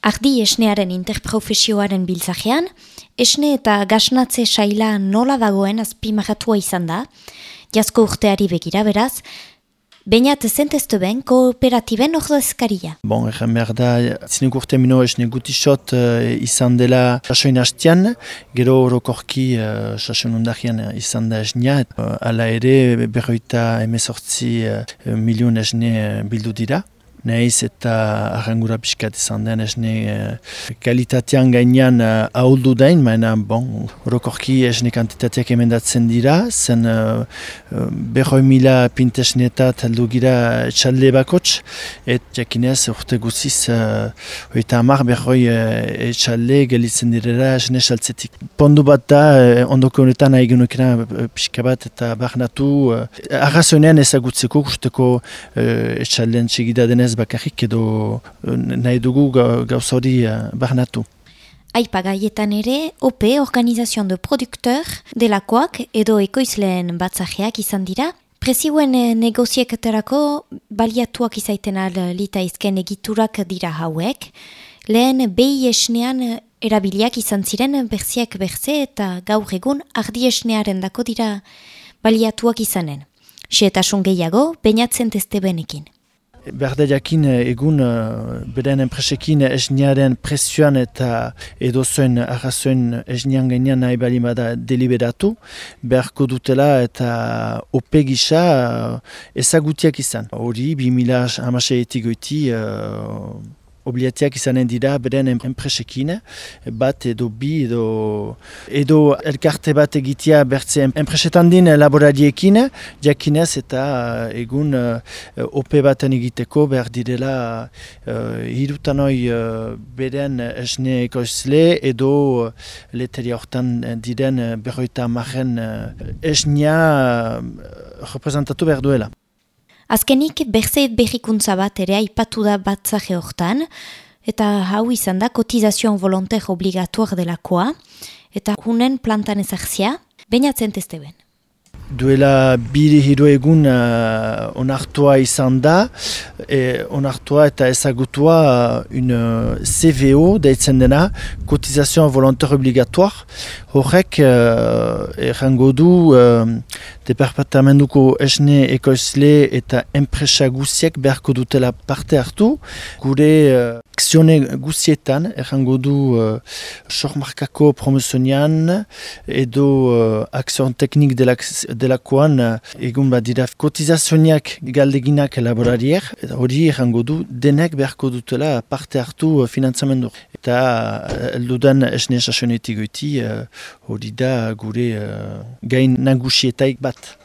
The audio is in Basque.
Ardi esnearen interprofesioaren biltzajean, esne eta gasnatze saila nola dagoen azpimagatua izan da, jazko urteari begira beraz, Bainat zenteztu ben kooperatiben ordezkaria. Bon, egen behar da, zinek urte mino esne gutisot uh, izan dela sasoin hastian, gero orokorki uh, sasoin undahian izan da esnea. Uh, ala ere, berroita emezortzi uh, milion esne bildu dira. Neiz eta arrangura pixkat izan den esne uh, kalitatean gainean uh, ahuldu dain, maena bon, orokorki esne kantitateak emendatzen dira, zen uh, berroi mila pintesnetat heldu gira etxalde bakots, et jakinez urte guziz uh, oita amar berroi uh, etxalde gelitzen direla esne saltzetik. Pondu bat da, uh, ondoko honetan nahi genukena uh, pixka bat eta barnatu, uh, arrazonean ezagutzeko guzteko uh, etxaldean txegida denez ez bakarrik edo eh, nahi dugu gauza hori uh, barnatu. Aipa gaietan ere, OP, Organizazion de Produkteur, delakoak edo ekoizleen batzajeak izan dira. Prezioen eh, negozieketarako baliatuak izaiten al lita izken egiturak dira hauek. Lehen behi esnean erabiliak izan ziren berziak berze eta gaur egun ardi esnearen dako dira baliatuak izanen. Seetasun gehiago, bainatzen teste benekin. Berda jakin eh, egun uh, beren enpresekin esniaren presioan eta edo zuen arrazoen esnian gainean nahi bali bada deliberatu, beharko dutela eta ope gisa uh, ezagutiak izan. Hori, 2000 amaseetik goiti uh, obliatiak izanen dira beren enpresekin, bat edo bi edo, edo elkarte bat egitea bertze enpresetan din laborariekin, jakinez eta eh, egun uh, ope baten egiteko behar direla uh, hirutanoi uh, beren esne ekoizle edo leteria hortan diren berroita marren esnea uh, representatu behar duela. Azkenik berzeit berrikuntza bat ere aipatu da batzaje hortan, eta hau izan da kotizazioan volonter obligatuak delakoa, eta hunen plantan ezartzia, bainatzen teste ben. Duela biri hiru egun uh, onartua izan da, e, onartua eta ezagutua uh, un uh, CVO deitzen dena, kotizazioan volontar obligatuak. Horrek uh, errango du uh, departamentuko esne ekoizle eta enpresa guziek beharko dutela parte hartu. Gure uh, akzione guzietan, errango du uh, sormarkako promozionian edo uh, akzion teknik delakoan uh, egun bat dira kotizazioniak galdeginak elaborariek, hori errango du denek beharko dutela parte hartu uh, finanzamendu. Eta uh, eldudan esne sasionetik goiti uh, hori da gure uh, gain nagusietaik bat.